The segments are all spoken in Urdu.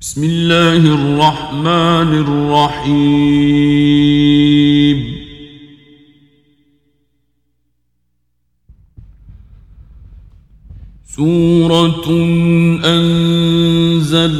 بسم الله الرحمن الرحيم. سورة أنزلناها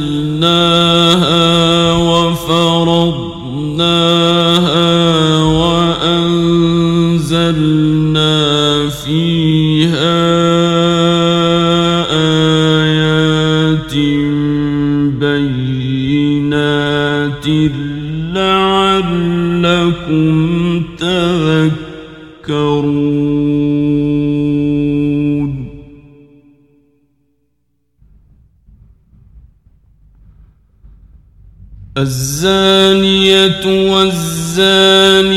الزانية والزاني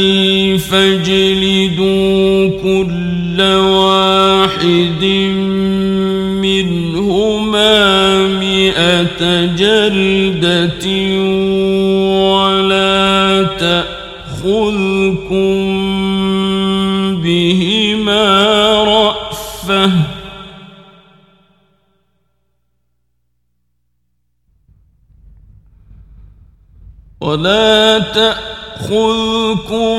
فاجلدوا كل واحد منهما مئة جلدة ولا تأخذكم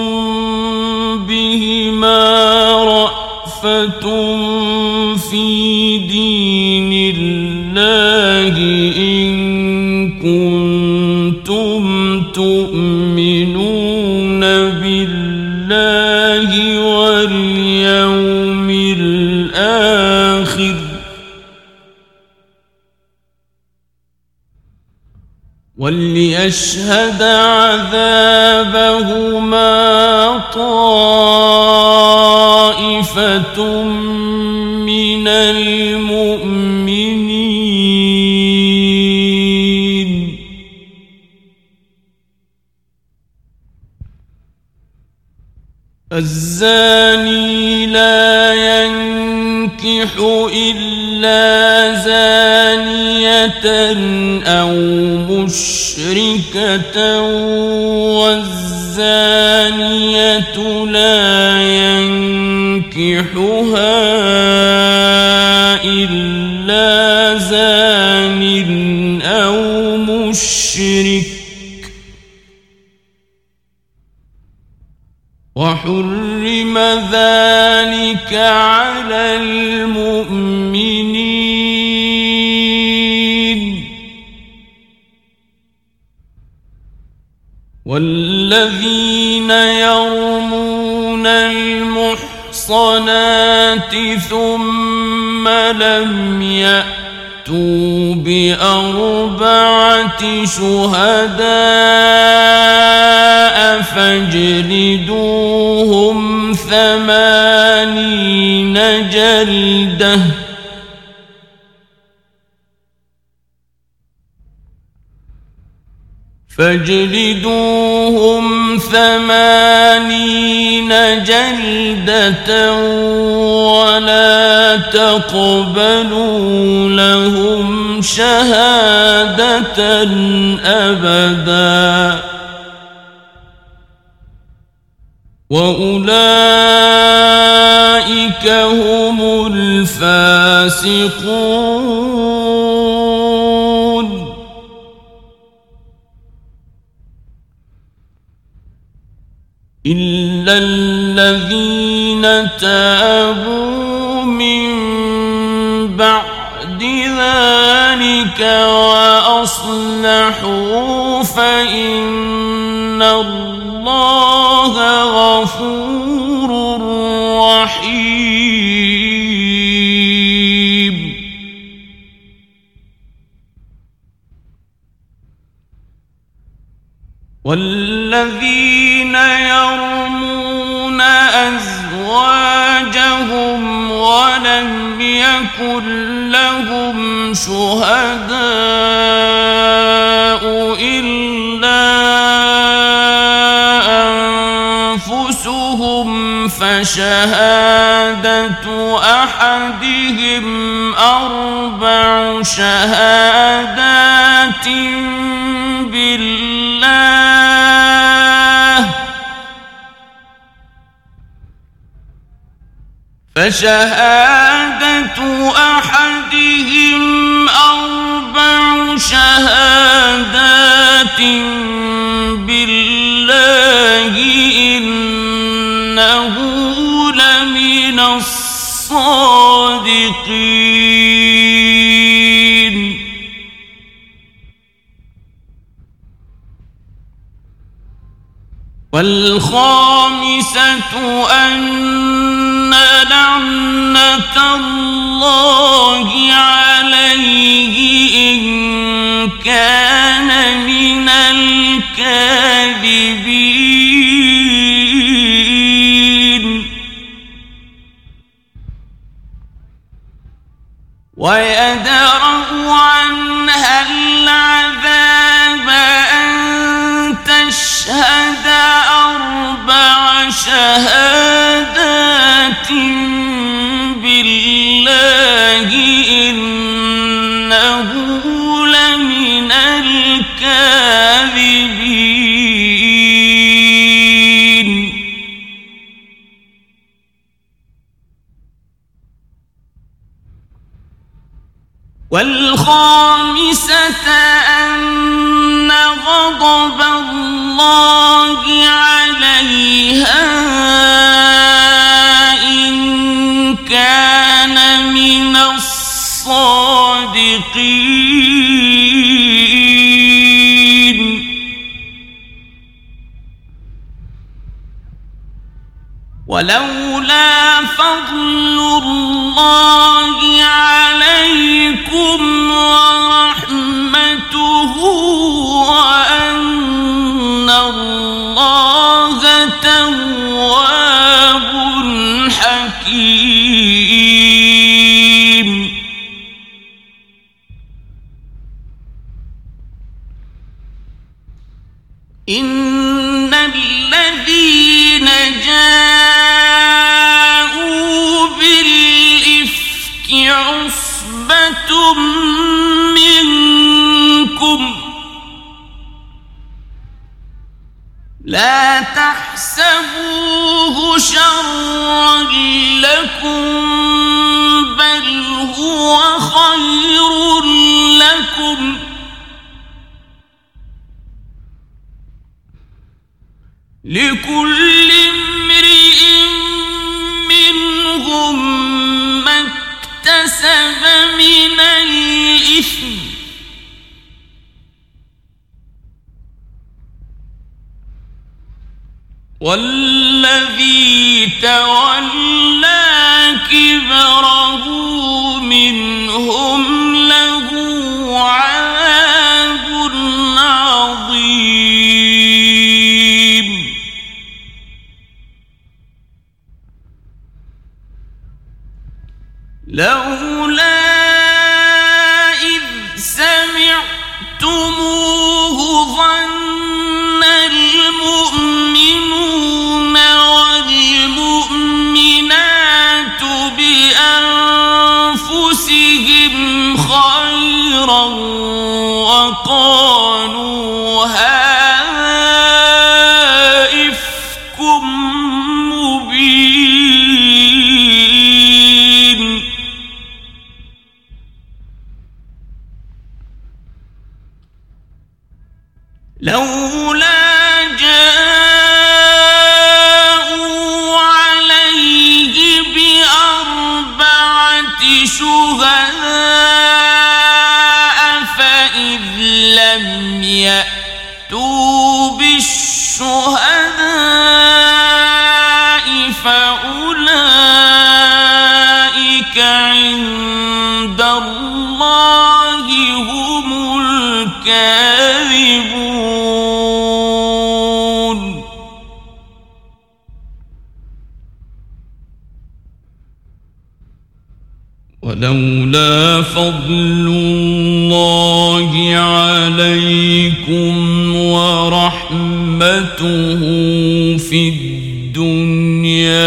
بهما رأفة في دين الله إن كنتم تؤمنون وليشهد عذابهما طائفة من المؤمنين الزاني لا ينكر ينكح إلا زانية أو مشركة والزانية لا ينكحها إلا زان أو مشرك وحرم الصلاة ثم لم يأتوا بأربعة شهداء فاجلدوهم ثمانين جلده فاجلدوهم ثمانين جلدة ولا تقبلوا لهم شهادة أبدا. وأولئك هم الفاسقون. تابوا من بعد ذلك وأصلحوا فإن الله غفور رحيم. والذين يرمون أزواجهم أزواجهم ولم يكن لهم شهداء إلا أنفسهم فشهادة أحدهم أربع شهادات فشهادة أحدهم أربع شهادات بالله إنه لمن الصادقين. والخامسة أن لعنة الله عليه إن كان من الكاذبين. ويدرأ عنها العذاب أن تشهد أربع شهادات. بالله إنه لمن الكاذبين. والخامسة أن غضب الله عليها ولولا فضل الله عليكم تحسبوه شرا لكم بل هو خير لكم. لكل والذي تولى كبره منهم له عذاب عظيم. لولا حياته في الدنيا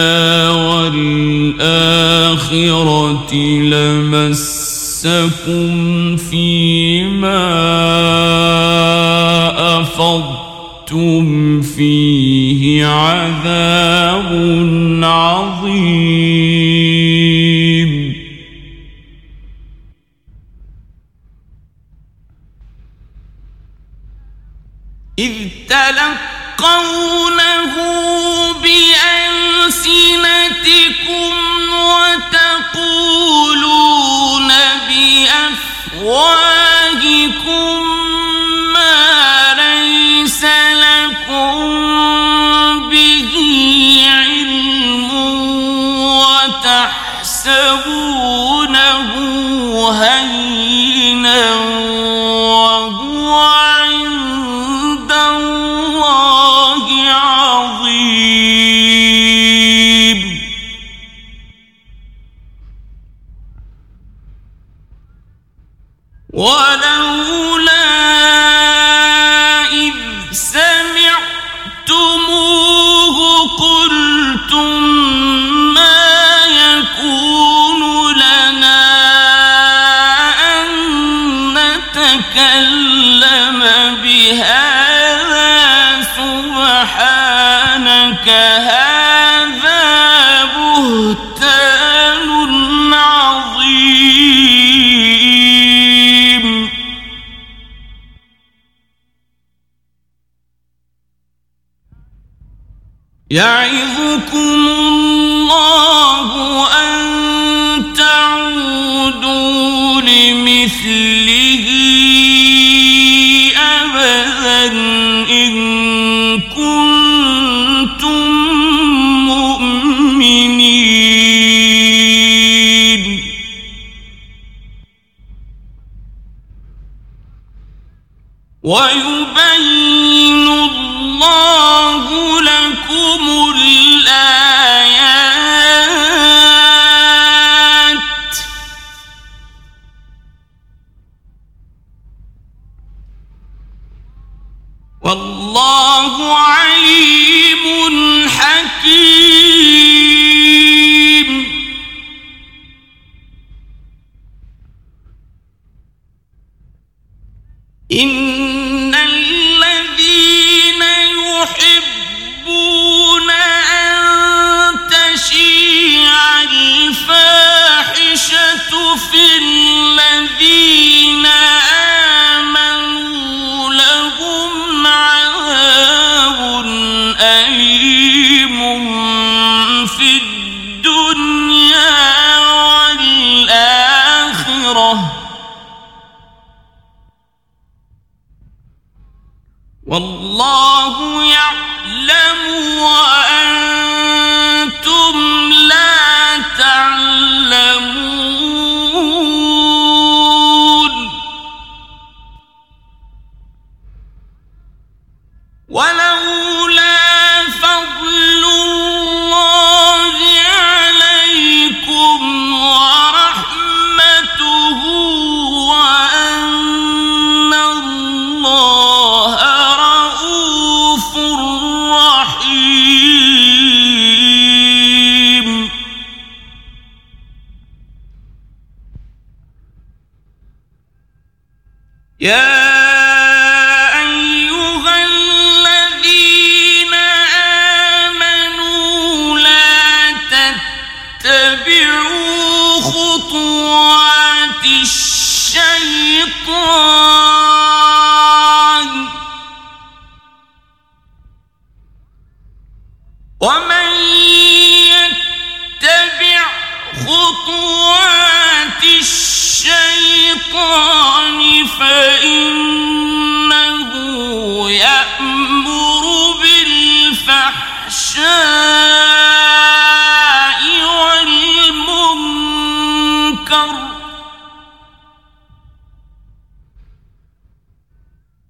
والآخرة لمسكم فيما أفضتم فيه عذاب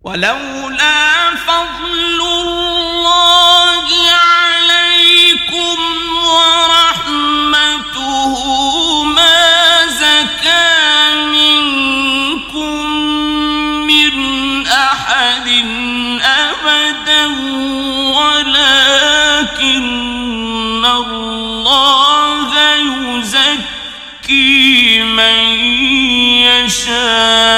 ولولا فضل الله عليكم ورحمته ما زكى منكم من أحد أبدا، ولكن الله يزكي من يشاء.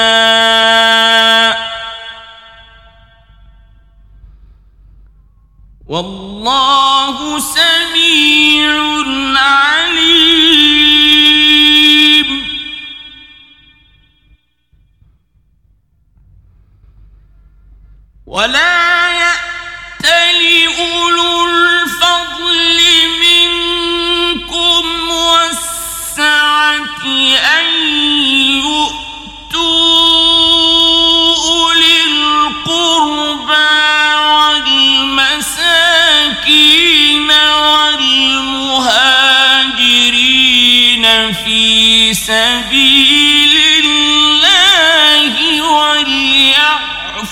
ولا يأتل أولو الفضل منكم والسعة أن يؤتوا أولي القربى والمساكين والمهاجرين في سبيل الله وليعلموا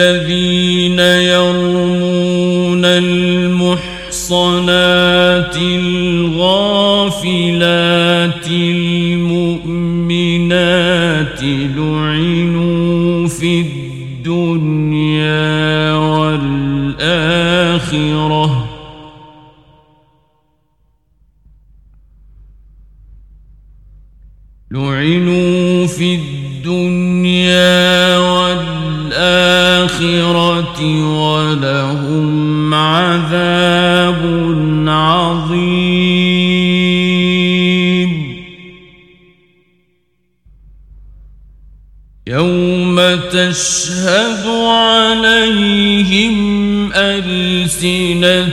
الذين يرمون المحصنات الغافلات المؤمنات لعنوا في الدنيا والآخرة لعنوا في الدنيا وتشهد عليهم ألسنتهم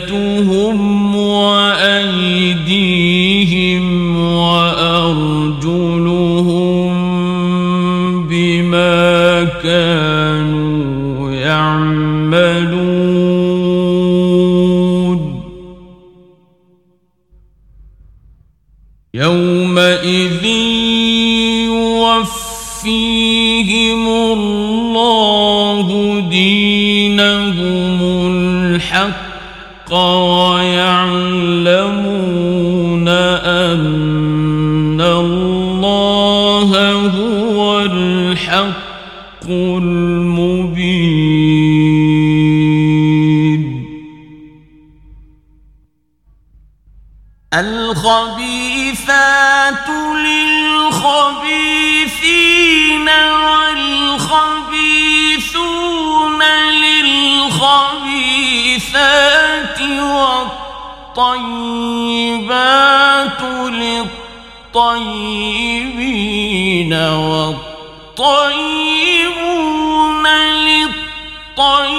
الطيبات للطيبين والطيبون للطيبات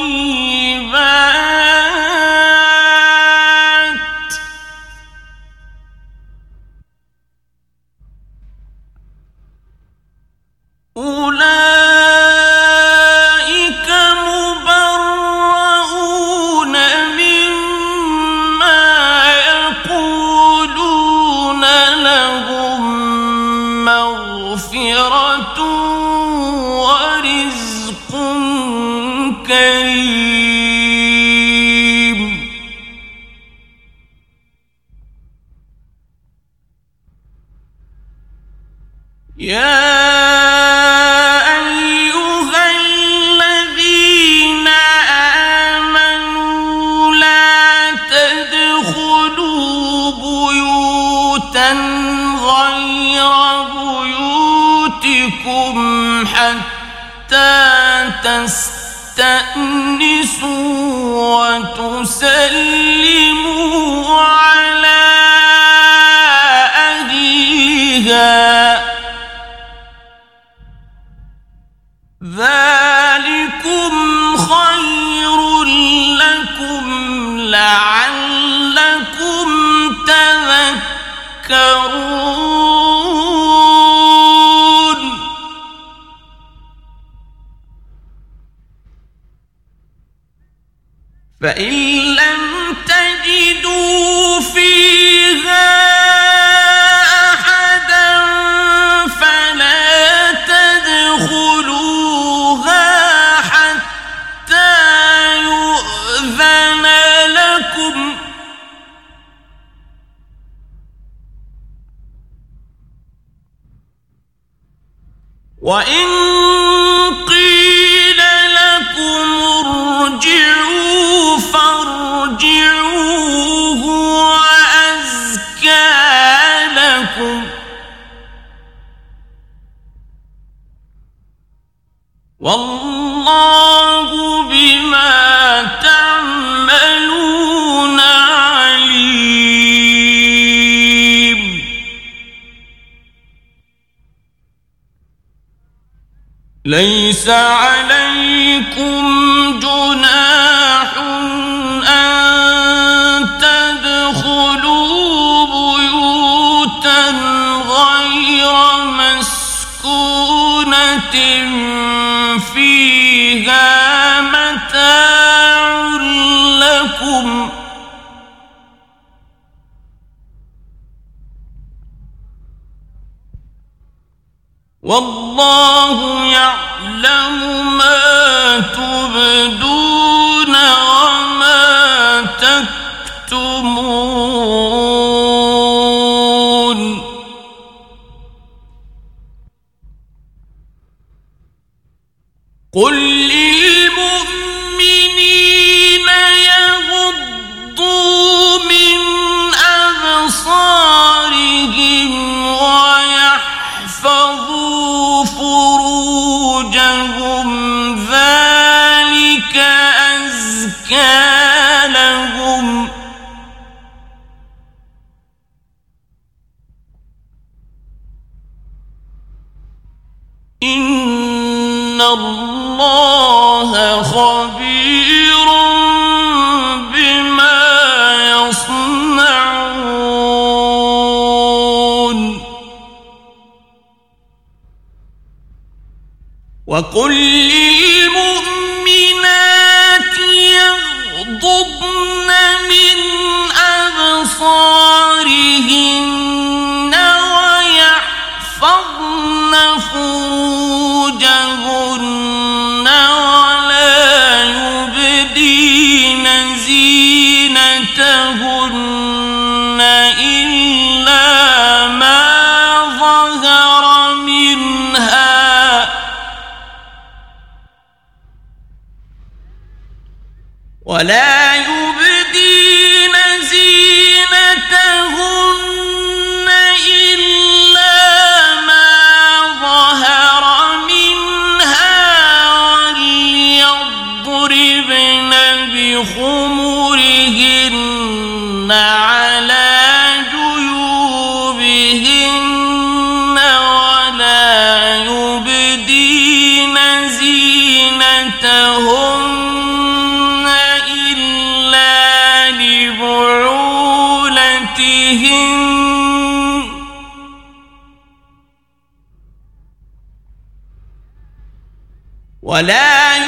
والله بما تعملون عليم. ليس والله يعلم ما تبدون وما تكتمون. قل مكانهم. إن الله خبير بما يصنعون. وقل ولا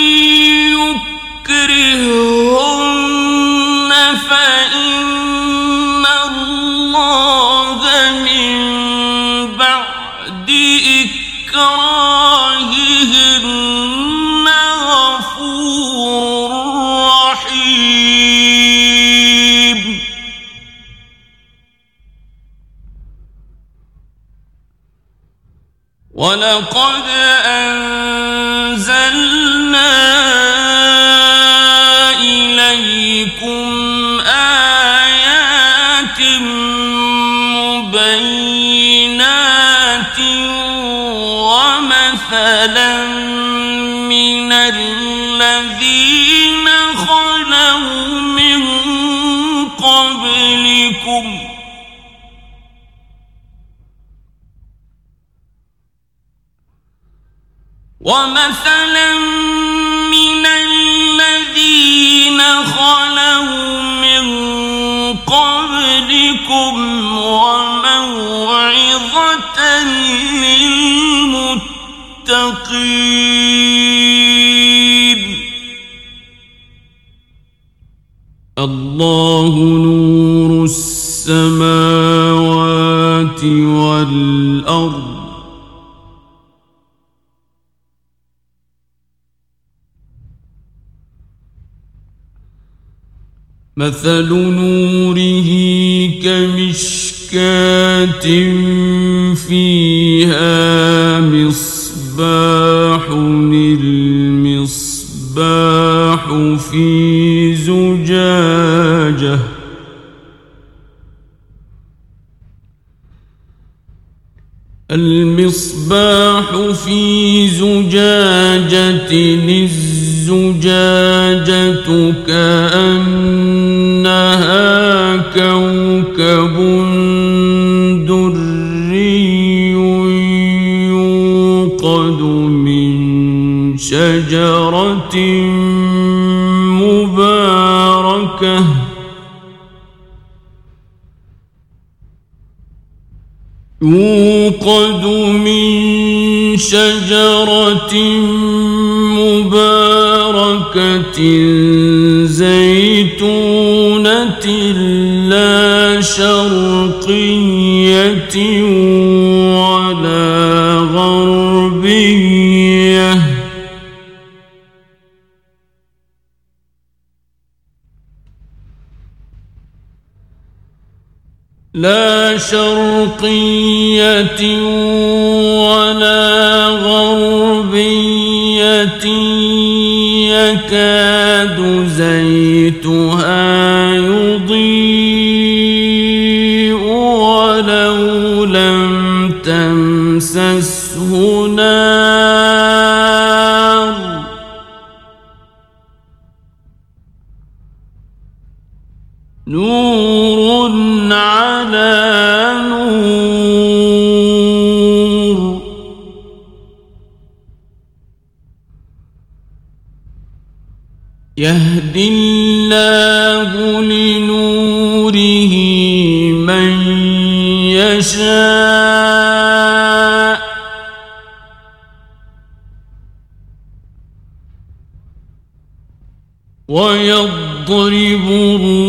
وَلَقَدْ أن ومثلا من الذين خلوا من قبلكم وموعظة للمتقين. الله مثل نوره كمشكات فيها مصباح المصباح في زجاجة. المصباح في زجاجة للزجاجة كأن كوكب دري يوقد من شجرة مباركة يوقد من شجرة مباركة شرقية ولا غربية لا شرقية نور على نور. يهدي الله لنوره من يشاء. ويضرب الله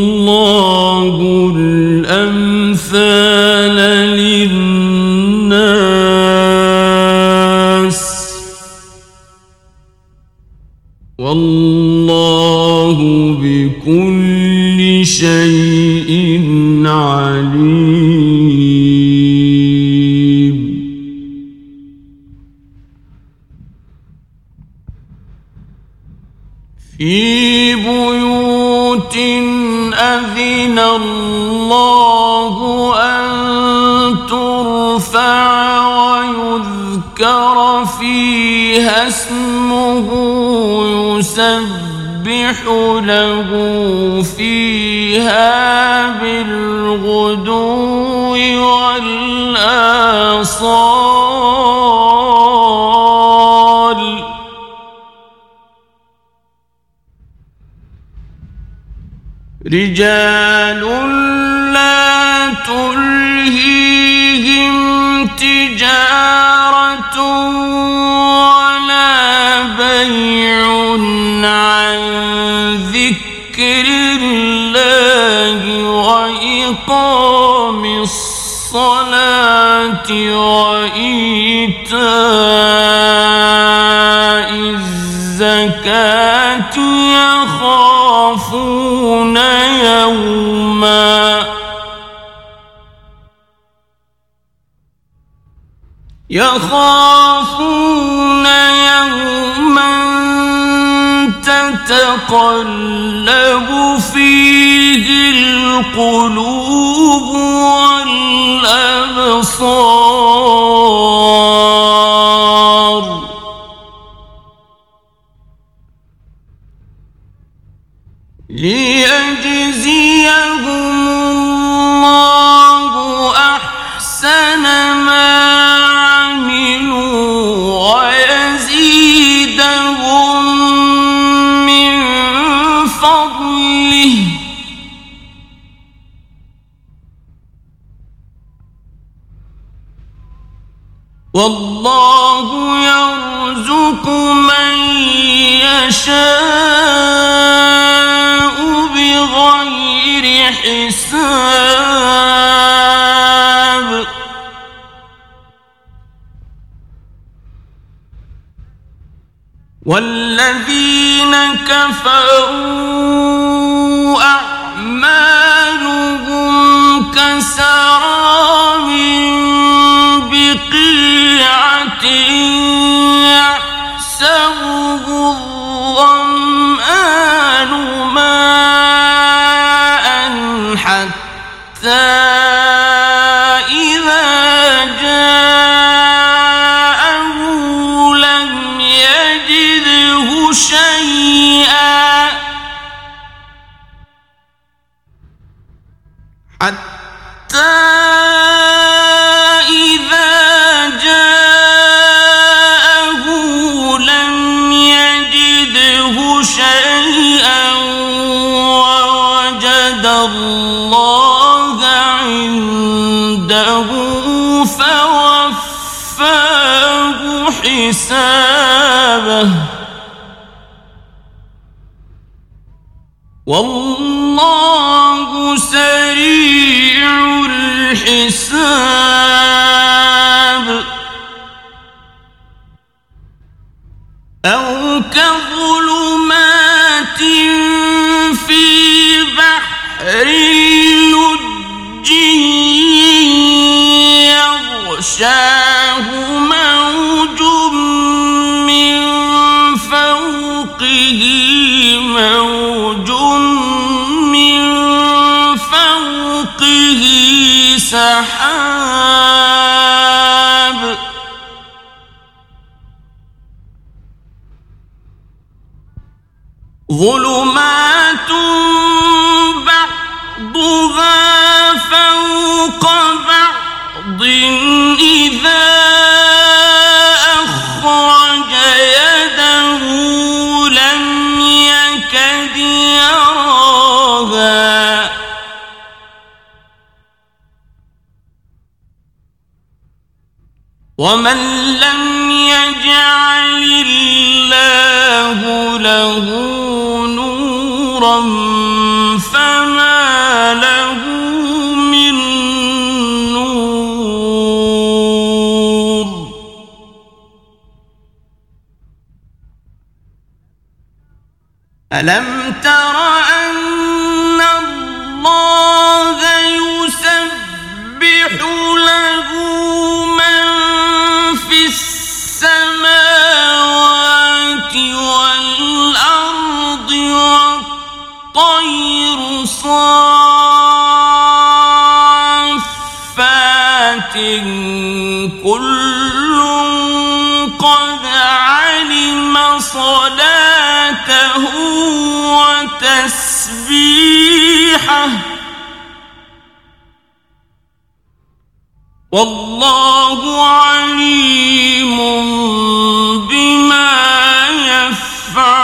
رجال لا تلهيهم تجارة ولا بيع عن ذكر الله وإقام الصلاة وإيتاء الزكاة يخافون يوما يخافون يوما تتقلب فيه القلوب والأبصار والله يرزق من يشاء بغير حساب. والذين كفروا أعمالهم كسراب يحسب والله عليم بما يفعلون.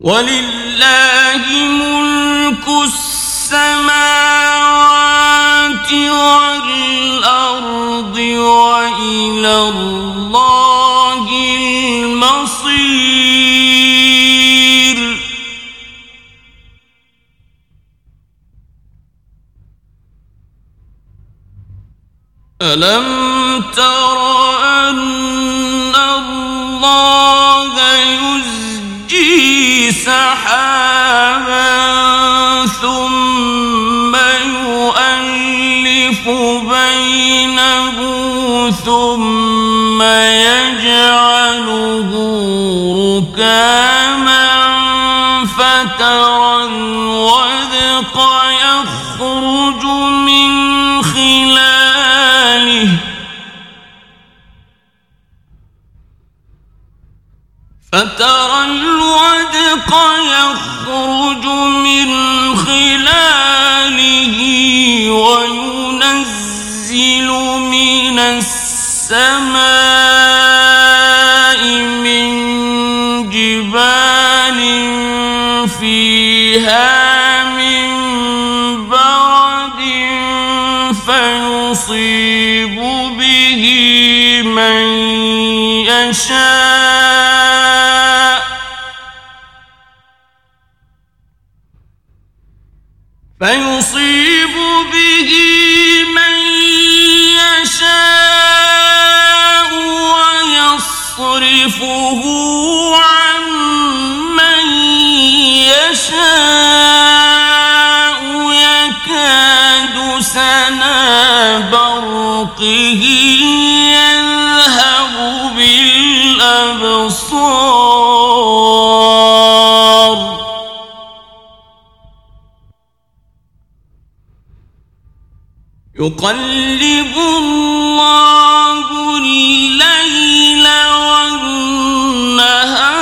ولله والأرض وإلى الله المصير. ألم تر أن الله يزجي سحابا ثم يجعله ركاما فترى الودق يخرج من خلاله. فترى الودق يخرج من خلاله وينزل من السماء السماء من جبال فيها من برد فيصيب به من يشاء فيصيب يقلب الله الليل والنهار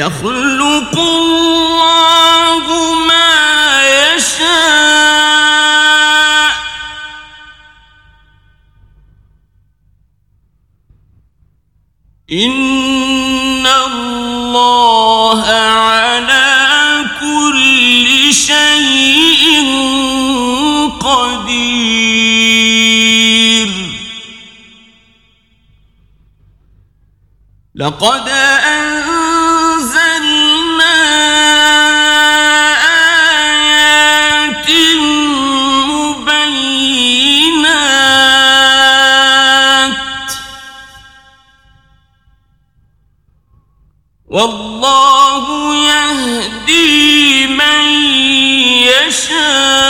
يخلق الله ما يشاء. إن الله على كل شيء قدير. لقد يهدي من يشاء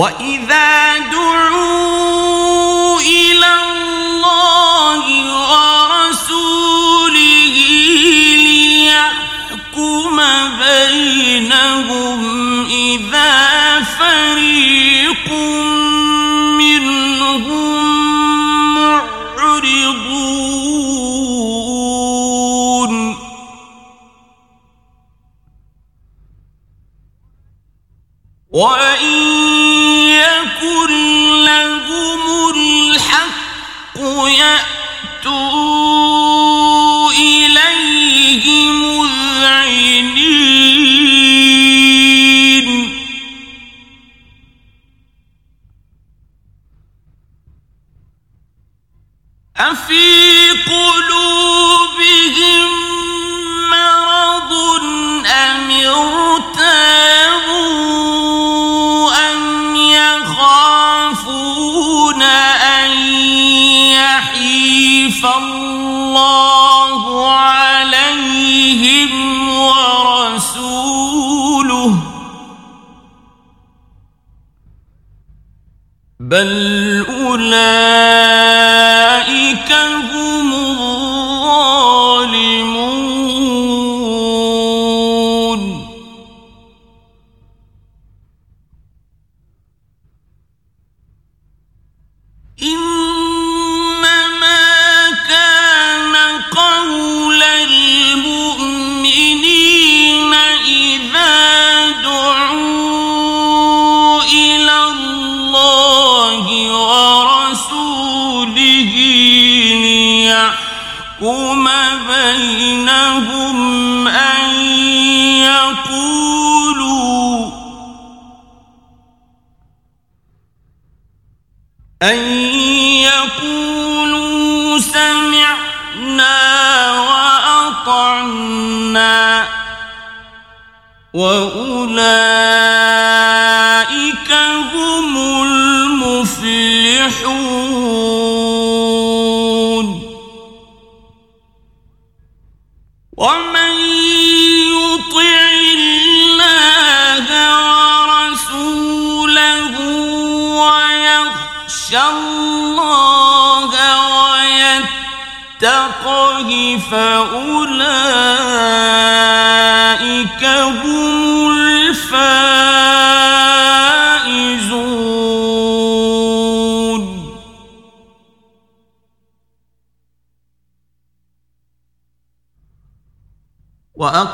وَإِذَا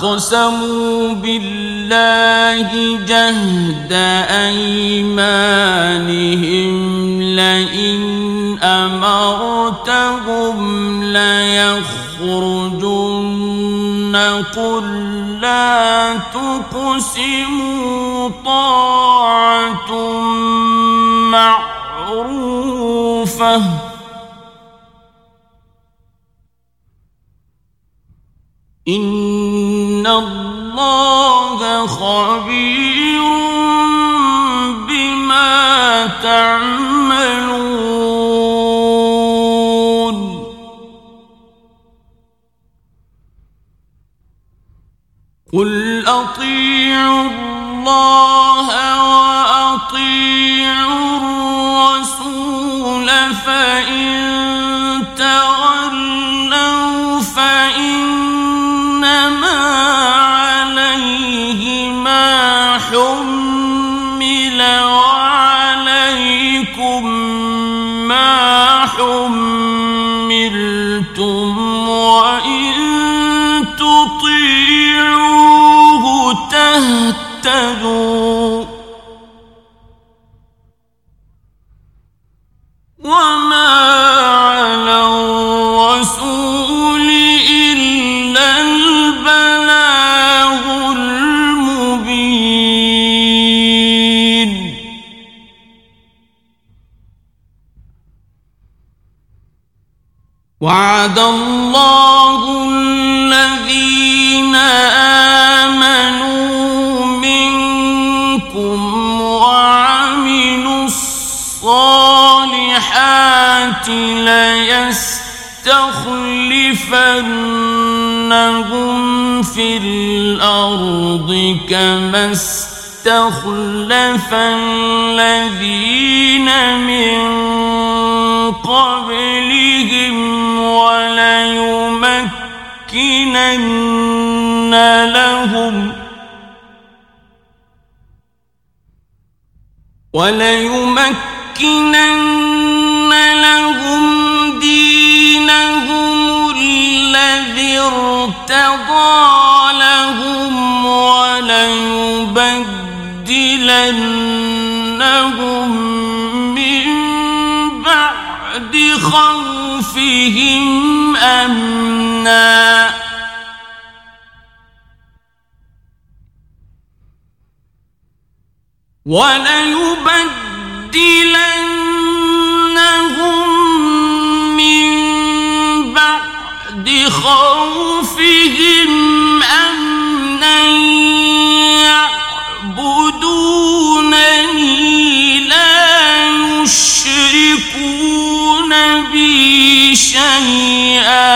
وأقسموا بالله جهد أيمانهم لئن أمرتهم ليخرجن قل لا تقسموا طاعة معروفة إن الله خبير بما تعملون قل أطيعوا الله وأطيعوا تهتدوا وما على الرسول إلا البلاغ المبين. وعد الله ليستخلفنهم في الأرض كما استخلف الذين من قبلهم وليمكنن لهم وليمكنن ارتضى لهم وليبدلنهم من بعد خوفهم أمنا. وليبدلنهم بعد أمنا يعبدونني لا يشركون بي شيئا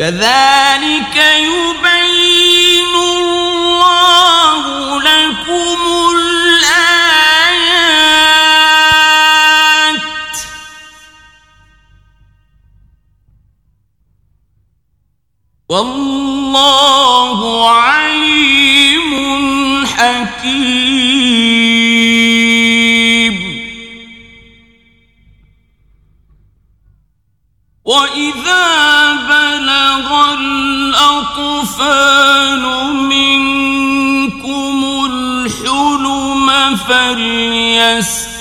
كذلك يبين الله لكم واللہ علیم حکیم وَإِذَا بَلَغَ الْأَطْفَالُ مِنْكُمُ الْحُلُمَ فَلْيَسْتَأْذِنُوا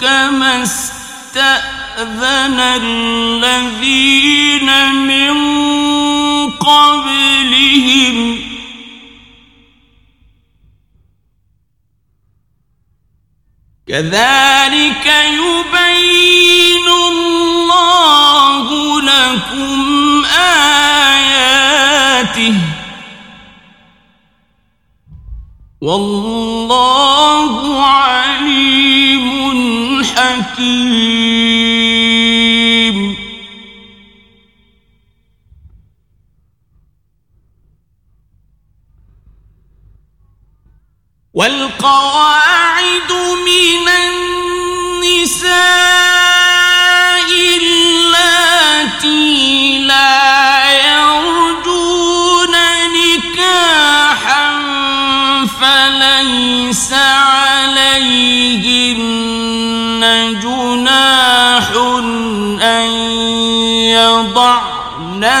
كَمَا اسْتَأْذِنُوا استأذن الذين من قبلهم كذلك يبين الله لكم آياته والله عليم حكيم والقواعد من النساء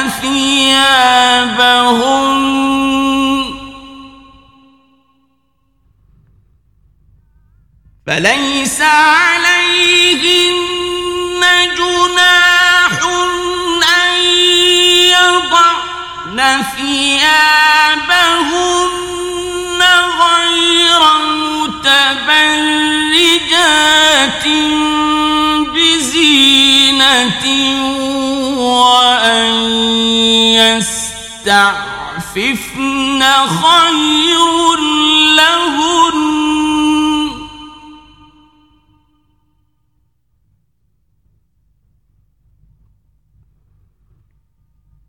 يضعن ثيابهن فليس عليهن جناح أن يضعن ثيابهن غير متبرجات بزينة وأن يستعففن خير لهن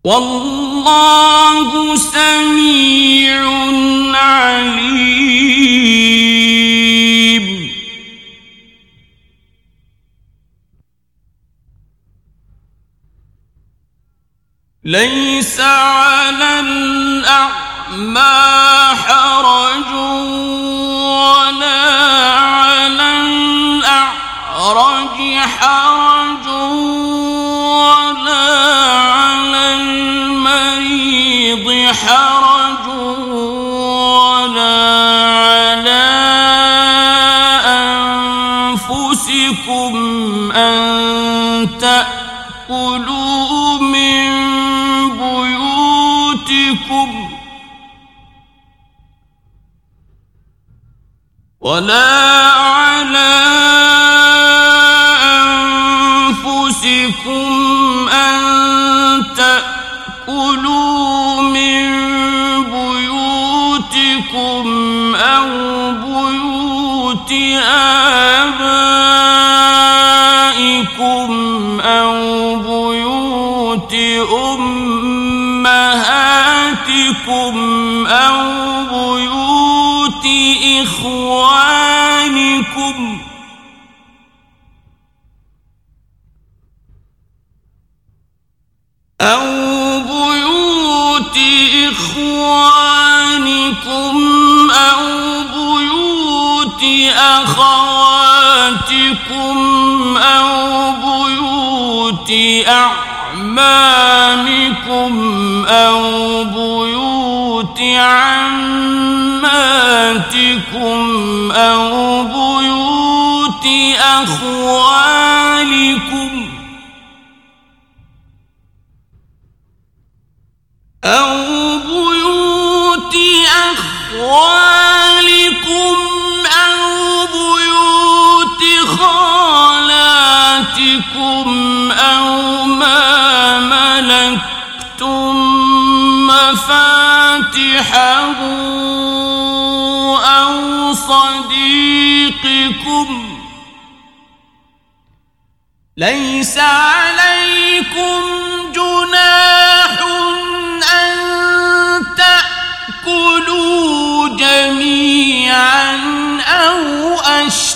واللہ سمیع علیم ولا أعمامكم أو بيوت عماتكم أو بيوت أخوالكم أو بيوت أخوالكم مفاتحه أو صديقكم. ليس عليكم جناح أن تأكلوا جميعا أو أشتاتا.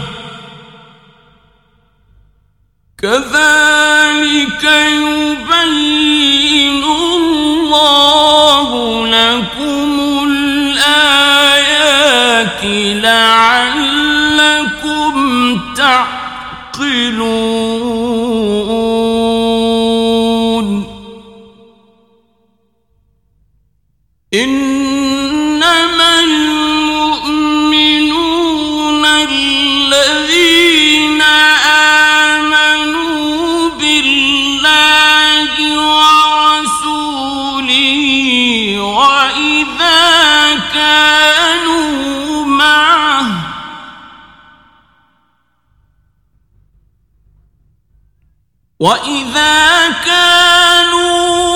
كذلك يبين الله لكم الآيات لعلكم تعقلون وَإِذَا كَانُوا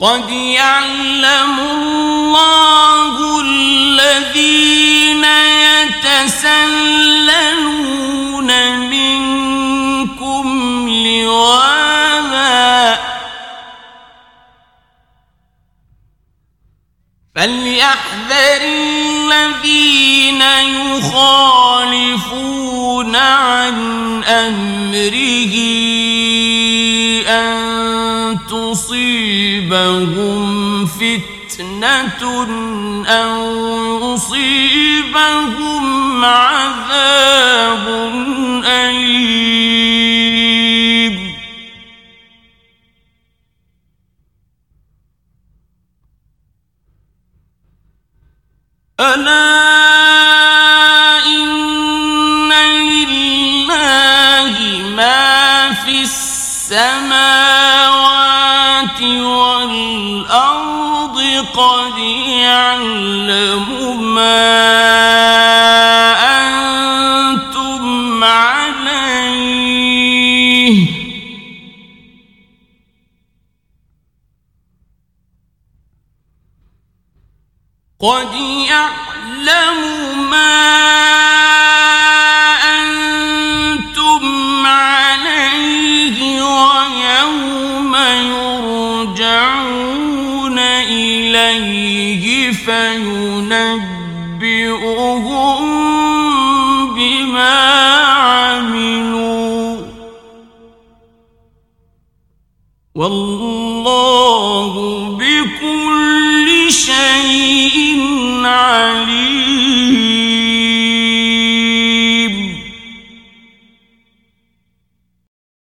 قد يعلم الله الذين يتسللون منكم لواذا فليحذر الذين يخالفون عن أمره تصيبهم فتنة أو يصيبهم عذاب أليم. ألا إن لله ما في السماوات والأرض قد يعلم ما أنتم عليه قد يعلم ما أنتم فينبئهم بما عملوا. والله بكل شيء عليم.